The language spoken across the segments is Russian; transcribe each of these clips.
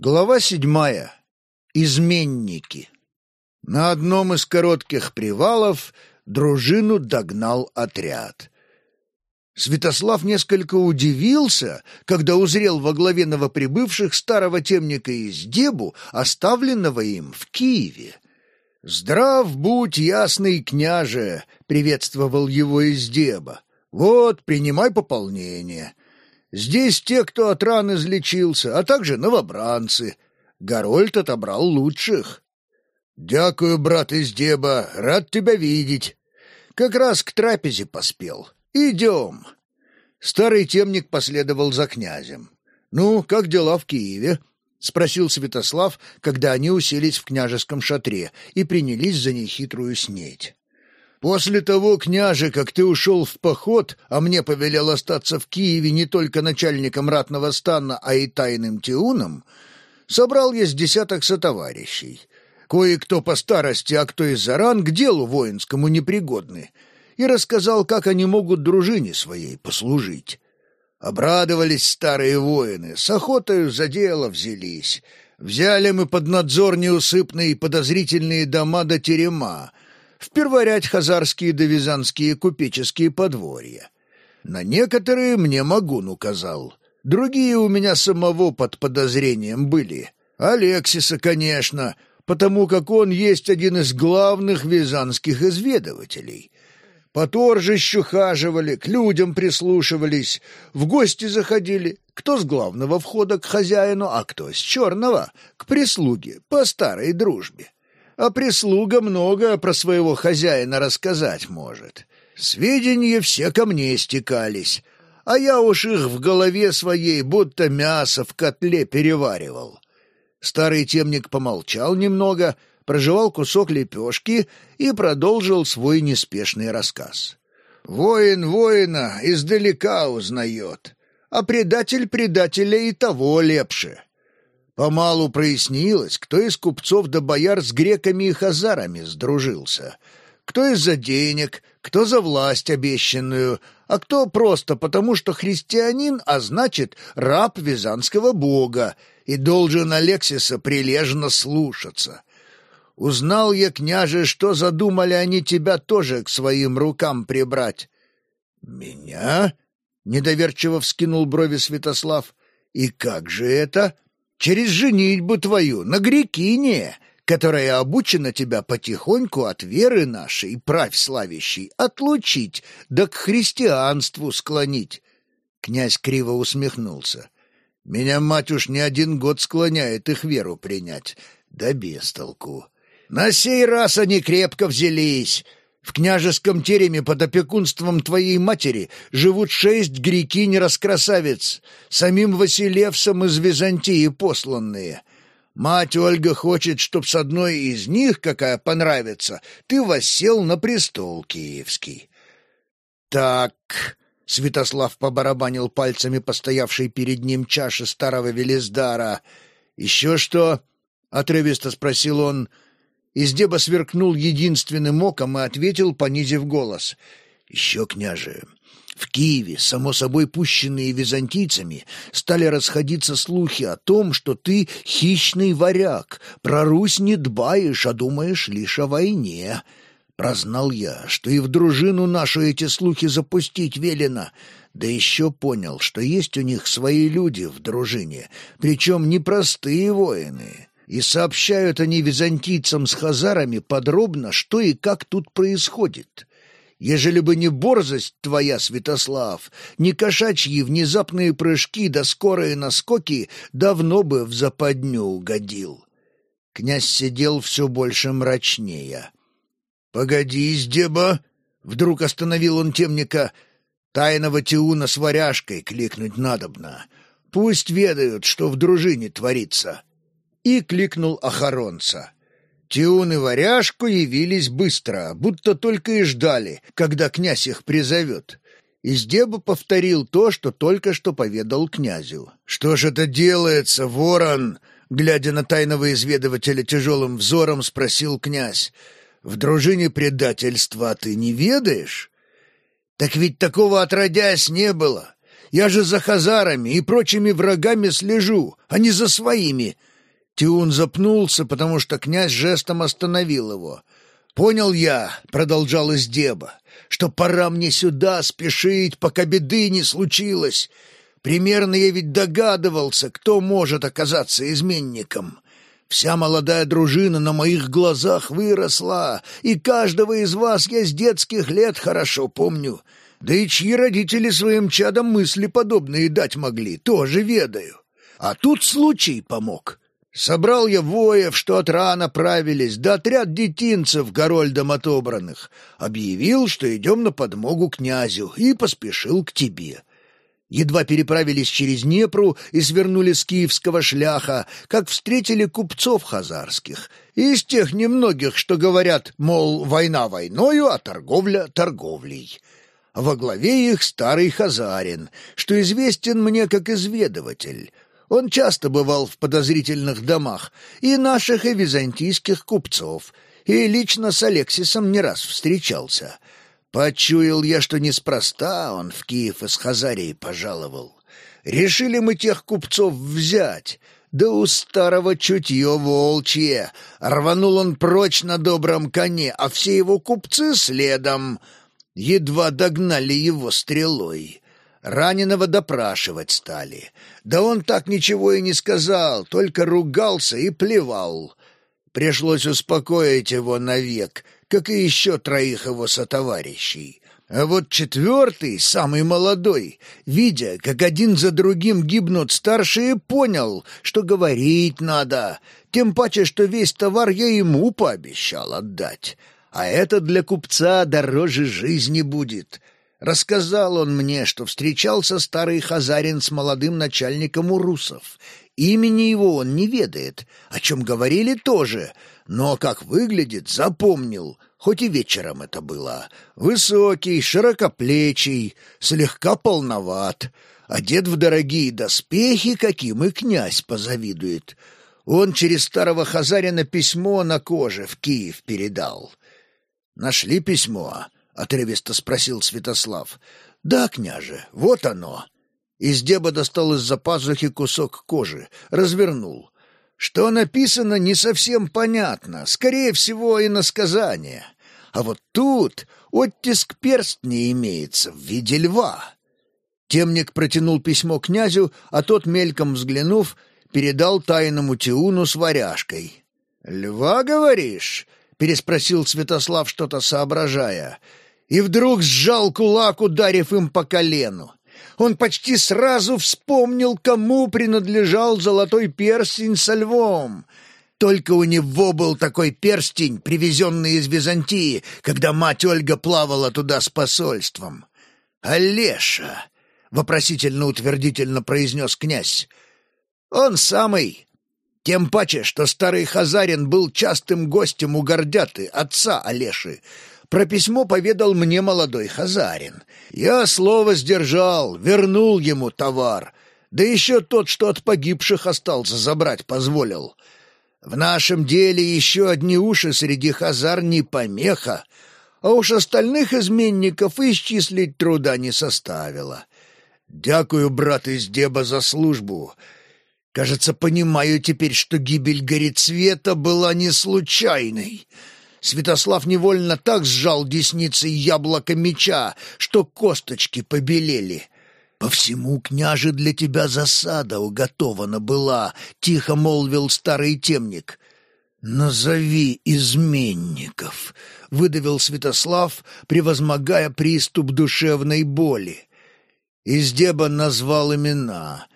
Глава седьмая. Изменники. На одном из коротких привалов дружину догнал отряд. Святослав несколько удивился, когда узрел во главе новоприбывших старого темника из Дебу, оставленного им в Киеве. «Здрав будь, ясный княже!» — приветствовал его из Деба. «Вот, принимай пополнение. Здесь те, кто от ран излечился, а также новобранцы. Горольд отобрал лучших. «Дякую, брат из Деба, рад тебя видеть. Как раз к трапезе поспел. Идем». Старый темник последовал за князем. «Ну, как дела в Киеве?» — спросил Святослав, когда они уселись в княжеском шатре и принялись за нехитрую снеть. После того, княже, как ты ушел в поход, а мне повелел остаться в Киеве не только начальником ратного стана, а и тайным тиуном, собрал я с десяток сотоварищей. Кое-кто по старости, а кто из-за ран к делу воинскому непригодны, и рассказал, как они могут дружине своей послужить. Обрадовались старые воины, с охотою за дело взялись. Взяли мы под надзор неусыпные подозрительные дома до терема, вперворять хазарские да визанские купеческие подворья. На некоторые мне Магун указал, другие у меня самого под подозрением были. Алексиса, конечно, потому как он есть один из главных визанских изведывателей. По торжищу хаживали, к людям прислушивались, в гости заходили, кто с главного входа к хозяину, а кто с черного, к прислуге, по старой дружбе а прислуга много про своего хозяина рассказать может. Сведения все ко мне стекались, а я уж их в голове своей будто мясо в котле переваривал. Старый темник помолчал немного, прожевал кусок лепешки и продолжил свой неспешный рассказ. «Воин воина издалека узнает, а предатель предателя и того лепше». Помалу прояснилось, кто из купцов да бояр с греками и хазарами сдружился, кто из-за денег, кто за власть обещанную, а кто просто потому, что христианин, а значит, раб визанского бога, и должен Алексиса прилежно слушаться. Узнал я, княже, что задумали они тебя тоже к своим рукам прибрать. — Меня? — недоверчиво вскинул брови Святослав. — И как же это? — через женитьбу твою на грекине, которая обучена тебя потихоньку от веры нашей, правь славящей, отлучить, да к христианству склонить. Князь криво усмехнулся. Меня мать уж не один год склоняет их веру принять. Да без толку. На сей раз они крепко взялись. В княжеском тереме под опекунством твоей матери живут шесть грекинь-раскрасавиц, самим Василевсом из Византии посланные. Мать Ольга хочет, чтоб с одной из них, какая понравится, ты воссел на престол киевский. Так, Святослав побарабанил пальцами постоявшей перед ним чаши старого Велиздара. Еще что? отрывисто спросил он. Издеба сверкнул единственным оком и ответил, понизив голос. «Еще, княже, в Киеве, само собой пущенные византийцами, стали расходиться слухи о том, что ты хищный варяг, про Русь не дбаешь, а думаешь лишь о войне. Прознал я, что и в дружину нашу эти слухи запустить велено, да еще понял, что есть у них свои люди в дружине, причем непростые воины» и сообщают они византийцам с хазарами подробно, что и как тут происходит. Ежели бы не борзость твоя, Святослав, не кошачьи внезапные прыжки да скорые наскоки, давно бы в западню угодил. Князь сидел все больше мрачнее. — Погоди, Издеба! — вдруг остановил он темника. — Тайного Тиуна с варяжкой кликнуть надобно. Пусть ведают, что в дружине творится. — и кликнул охоронца. Тиун и Варяжку явились быстро, будто только и ждали, когда князь их призовет. Издеба повторил то, что только что поведал князю. «Что ж это делается, ворон?» Глядя на тайного изведывателя тяжелым взором, спросил князь. «В дружине предательства ты не ведаешь?» «Так ведь такого отродясь не было. Я же за хазарами и прочими врагами слежу, а не за своими», Тиун запнулся, потому что князь жестом остановил его. «Понял я», — продолжал Издеба, — «что пора мне сюда спешить, пока беды не случилось. Примерно я ведь догадывался, кто может оказаться изменником. Вся молодая дружина на моих глазах выросла, и каждого из вас я с детских лет хорошо помню. Да и чьи родители своим чадам мысли подобные дать могли, тоже ведаю. А тут случай помог. Собрал я воев, что от рана правились, да отряд детинцев горольдом отобранных. Объявил, что идем на подмогу князю, и поспешил к тебе. Едва переправились через Днепру и свернули с киевского шляха, как встретили купцов хазарских, из тех немногих, что говорят, мол, война войною, а торговля торговлей. Во главе их старый хазарин, что известен мне как изведыватель. Он часто бывал в подозрительных домах и наших, и византийских купцов, и лично с Алексисом не раз встречался — Почуял я, что неспроста он в Киев из Хазарии пожаловал. Решили мы тех купцов взять, да у старого чутье волчье. Рванул он прочь на добром коне, а все его купцы следом. Едва догнали его стрелой. Раненого допрашивать стали. Да он так ничего и не сказал, только ругался и плевал. Пришлось успокоить его навек — как и еще троих его сотоварищей. А вот четвертый, самый молодой, видя, как один за другим гибнут старшие, понял, что говорить надо, тем паче, что весь товар я ему пообещал отдать. А это для купца дороже жизни будет. Рассказал он мне, что встречался старый хазарин с молодым начальником урусов. Имени его он не ведает, о чем говорили тоже — но как выглядит, запомнил, хоть и вечером это было. Высокий, широкоплечий, слегка полноват, одет в дорогие доспехи, каким и князь позавидует. Он через старого хазарина письмо на коже в Киев передал. «Нашли письмо?» — отрывисто спросил Святослав. «Да, княже, вот оно». Из деба достал из-за пазухи кусок кожи, развернул — что написано, не совсем понятно, скорее всего, и насказание. А вот тут оттиск перстня имеется в виде льва. Темник протянул письмо князю, а тот, мельком взглянув, передал тайному Тиуну с варяжкой. «Льва, говоришь?» — переспросил Святослав, что-то соображая, и вдруг сжал кулак, ударив им по колену он почти сразу вспомнил, кому принадлежал золотой перстень со львом. Только у него был такой перстень, привезенный из Византии, когда мать Ольга плавала туда с посольством. «Олеша!» — вопросительно-утвердительно произнес князь. «Он самый!» Тем паче, что старый Хазарин был частым гостем у Гордяты, отца Олеши, про письмо поведал мне молодой хазарин. Я слово сдержал, вернул ему товар. Да еще тот, что от погибших остался, забрать позволил. В нашем деле еще одни уши среди хазар не помеха, а уж остальных изменников исчислить труда не составило. Дякую, брат из Деба, за службу. Кажется, понимаю теперь, что гибель Горецвета была не случайной. Святослав невольно так сжал десницей яблоко меча, что косточки побелели. «По всему, княже, для тебя засада уготована была», — тихо молвил старый темник. «Назови изменников», — выдавил Святослав, превозмогая приступ душевной боли. Издеба назвал имена.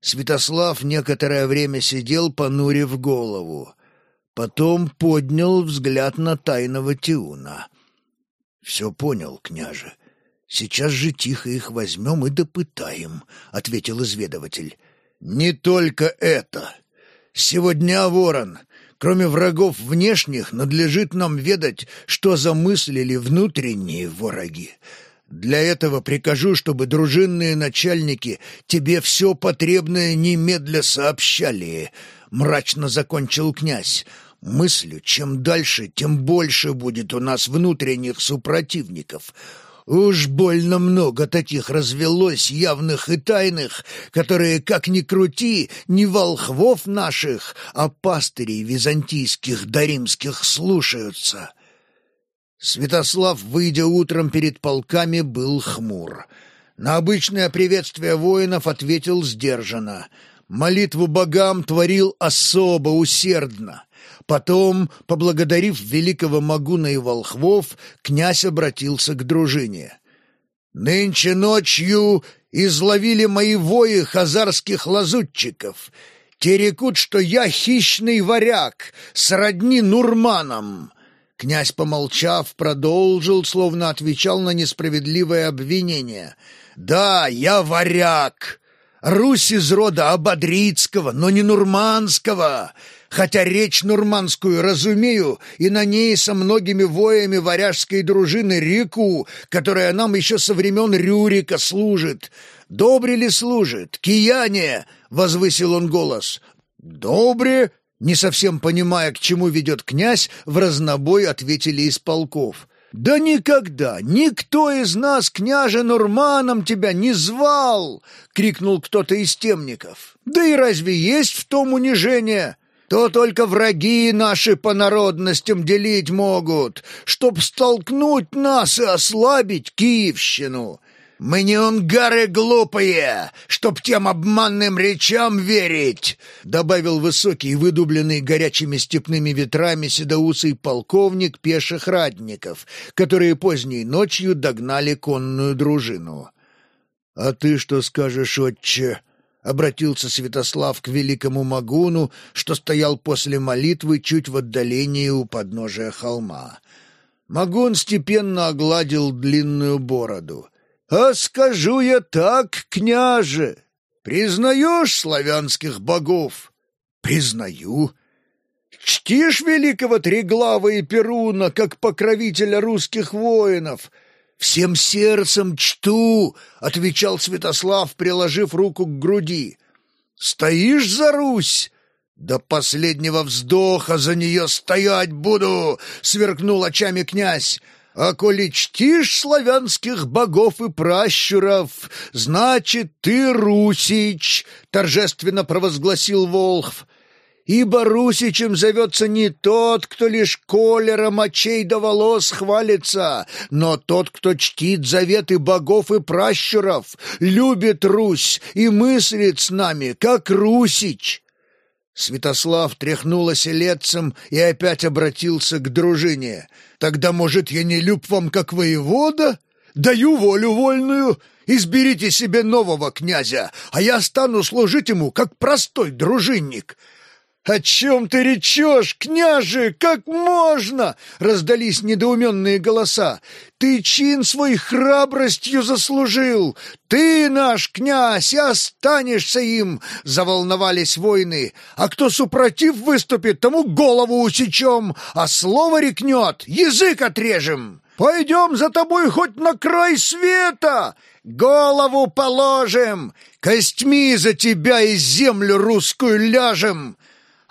Святослав некоторое время сидел, понурив голову. Потом поднял взгляд на тайного Тиуна. «Все понял, княже. Сейчас же тихо их возьмем и допытаем», — ответил изведователь. «Не только это. Сегодня, ворон, кроме врагов внешних, надлежит нам ведать, что замыслили внутренние враги. Для этого прикажу, чтобы дружинные начальники тебе все потребное немедля сообщали, мрачно закончил князь. Мыслю, чем дальше, тем больше будет у нас внутренних супротивников. Уж больно много таких развелось, явных и тайных, которые, как ни крути, не волхвов наших, а пастырей византийских да римских слушаются. Святослав, выйдя утром перед полками, был хмур. На обычное приветствие воинов ответил сдержанно. Молитву богам творил особо усердно. Потом, поблагодарив великого Магуна и волхвов, князь обратился к дружине. «Нынче ночью изловили мои вои хазарских лазутчиков. Те рекут, что я хищный варяг, сродни Нурманам». Князь, помолчав, продолжил, словно отвечал на несправедливое обвинение. «Да, я варяг, Русь из рода Ободрицкого, но не Нурманского, хотя речь нурманскую разумею, и на ней со многими воями варяжской дружины реку, которая нам еще со времен Рюрика служит. Добре ли служит? Кияне!» — возвысил он голос. «Добре!» — не совсем понимая, к чему ведет князь, в разнобой ответили из полков. «Да никогда! Никто из нас, княже Нурманом, тебя не звал!» — крикнул кто-то из темников. «Да и разве есть в том унижение? То только враги наши по народностям делить могут, чтоб столкнуть нас и ослабить Киевщину. Мы не унгары глупые, чтоб тем обманным речам верить!» Добавил высокий, выдубленный горячими степными ветрами седоусый полковник пеших радников, которые поздней ночью догнали конную дружину. «А ты что скажешь, отче?» — обратился Святослав к великому Магуну, что стоял после молитвы чуть в отдалении у подножия холма. Магун степенно огладил длинную бороду. «А скажу я так, княже, признаешь славянских богов?» «Признаю». «Чтишь великого Триглава и Перуна как покровителя русских воинов?» «Всем сердцем чту», — отвечал Святослав, приложив руку к груди. «Стоишь за Русь?» «До последнего вздоха за нее стоять буду!» — сверкнул очами князь. А коли чтишь славянских богов и пращуров, значит, ты Русич, — торжественно провозгласил Волхв. Ибо Русичем зовется не тот, кто лишь колером очей до волос хвалится, но тот, кто чтит заветы богов и пращуров, любит Русь и мыслит с нами, как Русич. Святослав тряхнул оселедцем и опять обратился к дружине. «Тогда, может, я не люб вам как воевода? Даю волю вольную, изберите себе нового князя, а я стану служить ему как простой дружинник. «О чем ты речешь, княже? Как можно?» — раздались недоуменные голоса. «Ты чин свой храбростью заслужил! Ты наш князь останешься им!» — заволновались воины. «А кто супротив выступит, тому голову усечем, а слово рекнет, язык отрежем!» «Пойдем за тобой хоть на край света!» «Голову положим! Костьми за тебя и землю русскую ляжем!»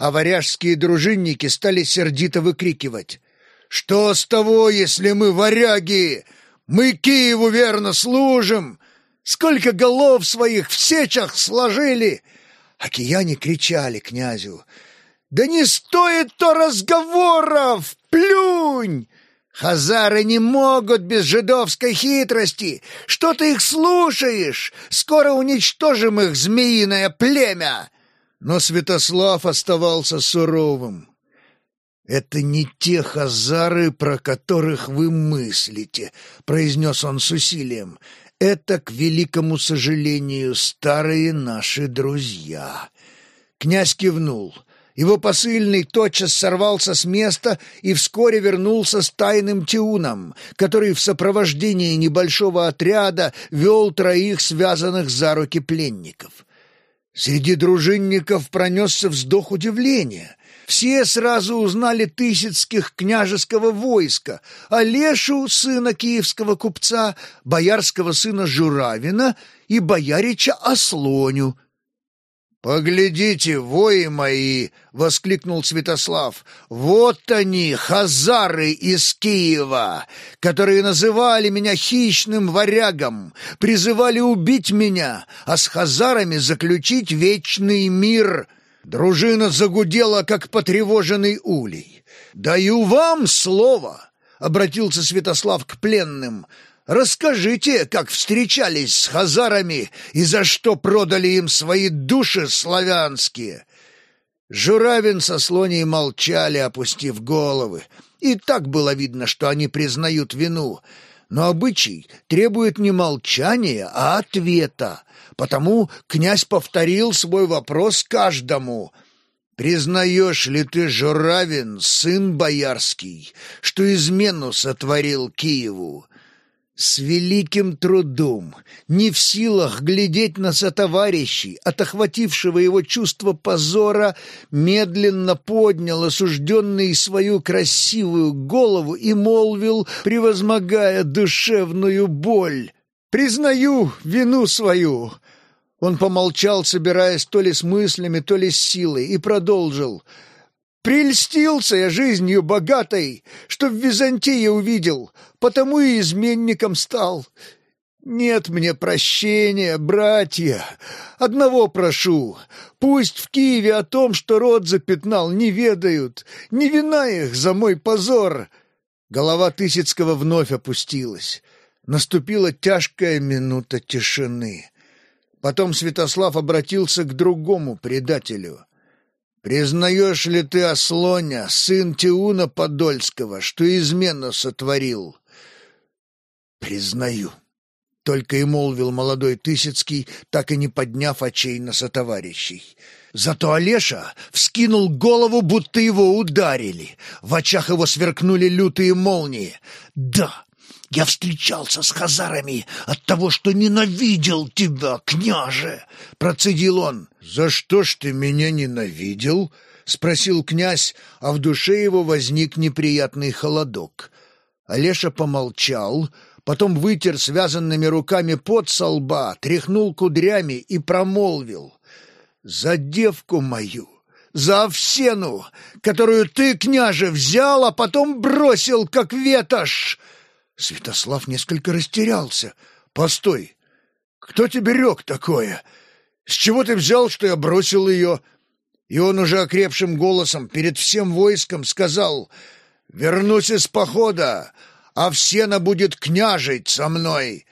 А варяжские дружинники стали сердито выкрикивать. «Что с того, если мы варяги? Мы Киеву верно служим! Сколько голов своих в сечах сложили!» А кияне кричали князю. «Да не стоит то разговоров! Плюнь!» Хазары не могут без жидовской хитрости. Что ты их слушаешь? Скоро уничтожим их змеиное племя. Но Святослав оставался суровым. «Это не те хазары, про которых вы мыслите», — произнес он с усилием. «Это, к великому сожалению, старые наши друзья». Князь кивнул. Его посыльный тотчас сорвался с места и вскоре вернулся с тайным тиуном, который в сопровождении небольшого отряда вел троих связанных за руки пленников. Среди дружинников пронесся вздох удивления. Все сразу узнали Тысяцких княжеского войска, Олешу, сына киевского купца, боярского сына Журавина и боярича Ослоню. «Поглядите, вои мои!» — воскликнул Святослав. «Вот они, хазары из Киева, которые называли меня хищным варягом, призывали убить меня, а с хазарами заключить вечный мир». Дружина загудела, как потревоженный улей. «Даю вам слово!» — обратился Святослав к пленным — Расскажите, как встречались с хазарами и за что продали им свои души славянские». Журавин со Слоней молчали, опустив головы. И так было видно, что они признают вину. Но обычай требует не молчания, а ответа. Потому князь повторил свой вопрос каждому. «Признаешь ли ты, Журавин, сын боярский, что измену сотворил Киеву?» С великим трудом, не в силах глядеть на сотоварищей, от охватившего его чувство позора, медленно поднял осужденный свою красивую голову и молвил, превозмогая душевную боль. «Признаю вину свою!» Он помолчал, собираясь то ли с мыслями, то ли с силой, и продолжил — Прельстился я жизнью богатой, что в Византии увидел, потому и изменником стал. Нет мне прощения, братья. Одного прошу. Пусть в Киеве о том, что род запятнал, не ведают. Не вина их за мой позор. Голова Тысяцкого вновь опустилась. Наступила тяжкая минута тишины. Потом Святослав обратился к другому предателю — Признаешь ли ты, Ослоня, сын Тиуна Подольского, что измену сотворил? Признаю. Только и молвил молодой Тысяцкий, так и не подняв очей на сотоварищей. Зато Олеша вскинул голову, будто его ударили. В очах его сверкнули лютые молнии. «Да, я встречался с хазарами от того, что ненавидел тебя, княже!» — процедил он. «За что ж ты меня ненавидел?» — спросил князь, а в душе его возник неприятный холодок. Олеша помолчал, потом вытер связанными руками пот со лба, тряхнул кудрями и промолвил. «За девку мою!» за Овсену, которую ты, княже, взял, а потом бросил, как ветошь. Святослав несколько растерялся. «Постой! Кто тебе рек такое? С чего ты взял, что я бросил ее?» И он уже окрепшим голосом перед всем войском сказал «Вернусь из похода, а Всена будет княжить со мной».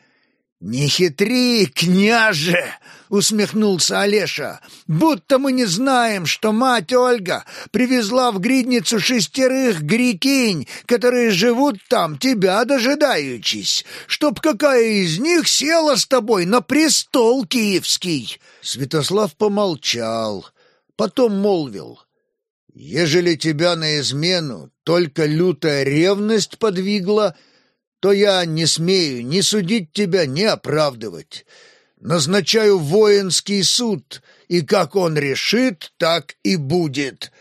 «Не хитри, княже!» — усмехнулся Олеша. «Будто мы не знаем, что мать Ольга привезла в гридницу шестерых грекинь, которые живут там, тебя дожидаючись, чтоб какая из них села с тобой на престол киевский». Святослав помолчал, потом молвил. «Ежели тебя на измену только лютая ревность подвигла, — то я не смею ни судить тебя, ни оправдывать. Назначаю воинский суд, и как он решит, так и будет».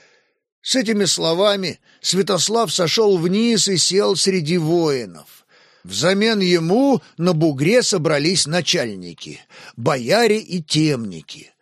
С этими словами Святослав сошел вниз и сел среди воинов. Взамен ему на бугре собрались начальники, бояре и темники.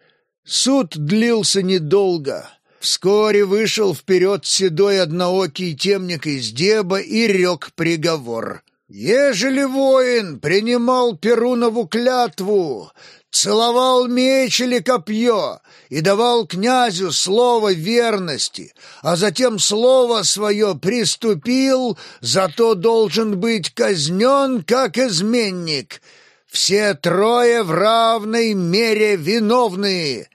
Суд длился недолго. Вскоре вышел вперед седой одноокий темник из деба и рек приговор. Ежели воин принимал Перунову клятву, целовал меч или копье и давал князю слово верности, а затем слово свое приступил, зато должен быть казнен как изменник. Все трое в равной мере виновны.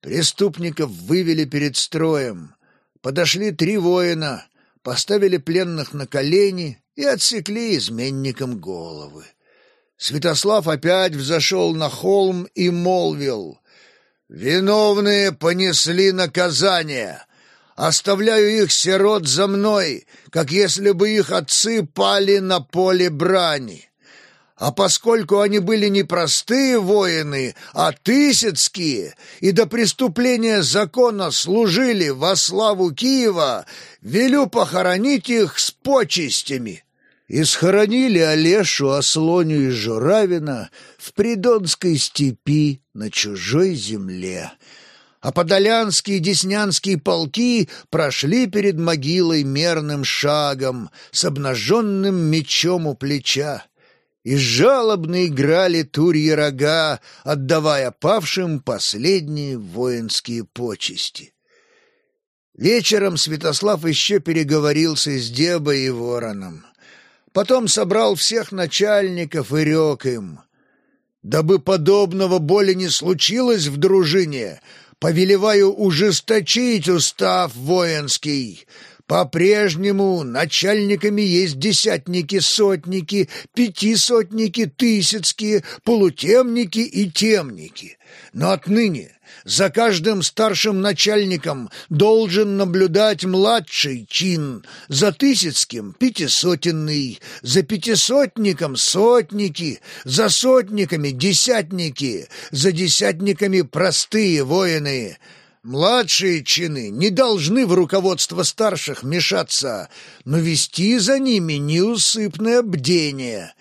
Преступников вывели перед строем. Подошли три воина, поставили пленных на колени и отсекли изменникам головы. Святослав опять взошел на холм и молвил, «Виновные понесли наказание. Оставляю их сирот за мной, как если бы их отцы пали на поле брани. А поскольку они были не простые воины, а тысяцкие, и до преступления закона служили во славу Киева, велю похоронить их с почестями». и схоронили Олешу, Ослоню и Журавина в Придонской степи на чужой земле. А подолянские и деснянские полки прошли перед могилой мерным шагом с обнаженным мечом у плеча и жалобно играли турьи рога, отдавая павшим последние воинские почести. Вечером Святослав еще переговорился с Дебой и Вороном. Потом собрал всех начальников и рек им. «Дабы подобного боли не случилось в дружине, повелеваю ужесточить устав воинский». По-прежнему начальниками есть десятники, сотники, пятисотники, тысяцкие, полутемники и темники. Но отныне за каждым старшим начальником должен наблюдать младший чин, за тысяцким — пятисотенный, за пятисотником — сотники, за сотниками — десятники, за десятниками — простые воины — Младшие чины не должны в руководство старших мешаться, но вести за ними неусыпное бдение.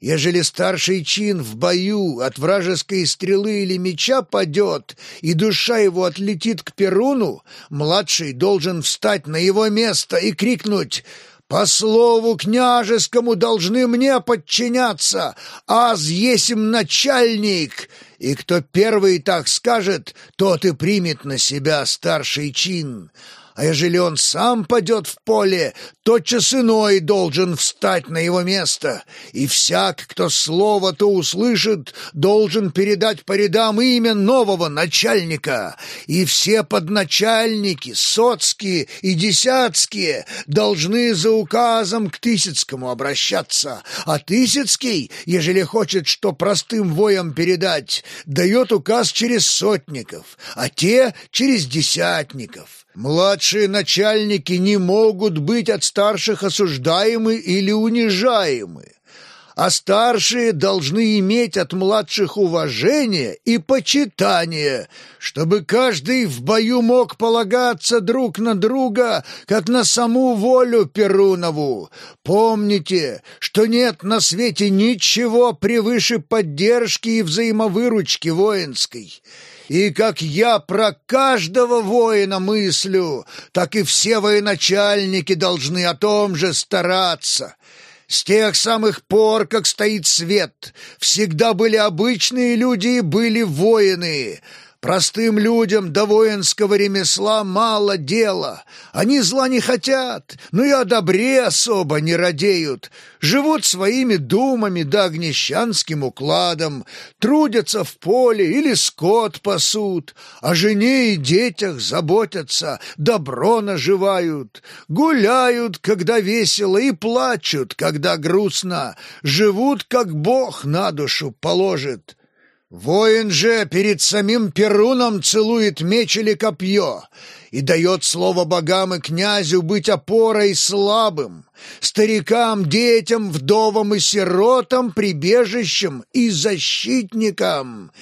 Ежели старший чин в бою от вражеской стрелы или меча падет, и душа его отлетит к Перуну, младший должен встать на его место и крикнуть «По слову княжескому должны мне подчиняться, аз есим начальник!» И кто первый так скажет, тот и примет на себя старший чин а ежели он сам падет в поле, тотчас иной должен встать на его место, и всяк, кто слово то услышит, должен передать по рядам имя нового начальника, и все подначальники, соцкие и десятские, должны за указом к Тысяцкому обращаться, а Тысяцкий, ежели хочет что простым воям передать, дает указ через сотников, а те через десятников. Младшие начальники не могут быть от старших осуждаемы или унижаемы, а старшие должны иметь от младших уважение и почитание, чтобы каждый в бою мог полагаться друг на друга, как на саму волю Перунову. Помните, что нет на свете ничего превыше поддержки и взаимовыручки воинской». И как я про каждого воина мыслю, так и все военачальники должны о том же стараться. С тех самых пор, как стоит свет, всегда были обычные люди и были воины, Простым людям до воинского ремесла мало дела. Они зла не хотят, но и о добре особо не радеют. Живут своими думами да огнещанским укладом, трудятся в поле или скот пасут, о жене и детях заботятся, добро наживают, гуляют, когда весело, и плачут, когда грустно, живут, как Бог на душу положит». Воин же перед самим Перуном целует меч или копье и дает слово богам и князю быть опорой слабым, старикам, детям, вдовам и сиротам, прибежищем и защитникам.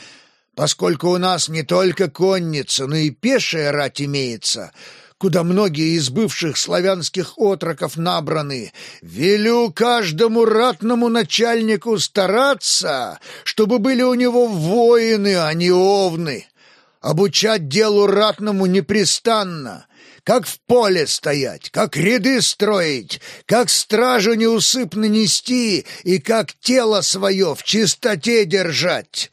Поскольку у нас не только конница, но и пешая рать имеется — куда многие из бывших славянских отроков набраны. Велю каждому ратному начальнику стараться, чтобы были у него воины, а не овны, обучать делу ратному непрестанно, как в поле стоять, как ряды строить, как стражу неусыпно нести и как тело свое в чистоте держать».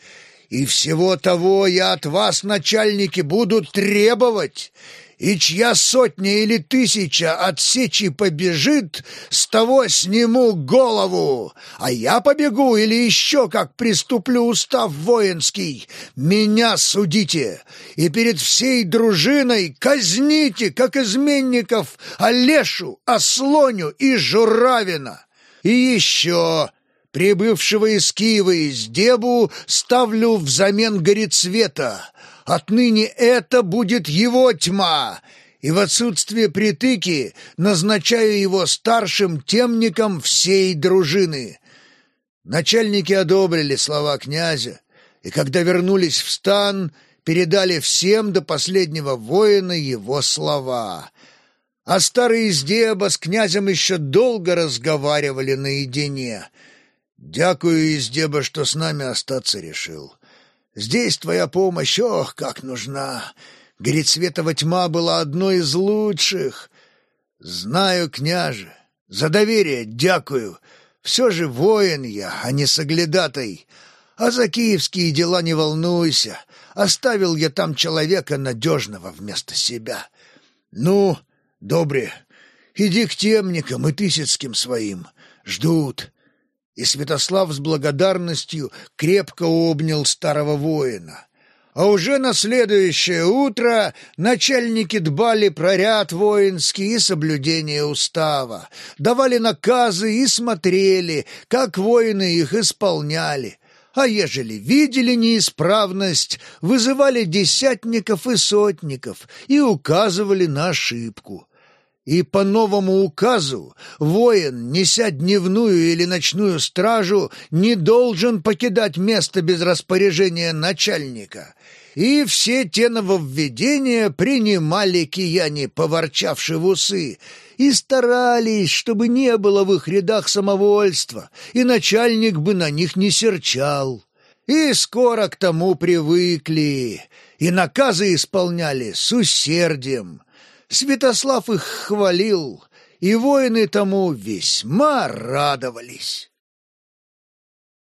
И всего того я от вас, начальники, буду требовать, и чья сотня или тысяча от сечи побежит, с того сниму голову, а я побегу или еще как приступлю устав воинский, меня судите, и перед всей дружиной казните, как изменников, Олешу, Ослоню и Журавина. И еще прибывшего из Киева из Дебу ставлю взамен горецвета, Отныне это будет его тьма, и в отсутствие притыки назначаю его старшим темником всей дружины». Начальники одобрили слова князя, и когда вернулись в стан, передали всем до последнего воина его слова. А старый Издеба с князем еще долго разговаривали наедине. Дякую, Издеба, что с нами остаться решил. Здесь твоя помощь, ох, как нужна. Горецветова тьма была одной из лучших. Знаю, княже, за доверие дякую. Все же воин я, а не соглядатай. А за киевские дела не волнуйся. Оставил я там человека надежного вместо себя. Ну, добре, иди к темникам и тысяцким своим. Ждут. И Святослав с благодарностью крепко обнял старого воина. А уже на следующее утро начальники дбали про ряд воинский и соблюдение устава, давали наказы и смотрели, как воины их исполняли. А ежели видели неисправность, вызывали десятников и сотников и указывали на ошибку. И по новому указу воин, неся дневную или ночную стражу, не должен покидать место без распоряжения начальника. И все те нововведения принимали кияне, поворчавши в усы, и старались, чтобы не было в их рядах самовольства, и начальник бы на них не серчал. И скоро к тому привыкли, и наказы исполняли с усердием, Святослав их хвалил, и воины тому весьма радовались.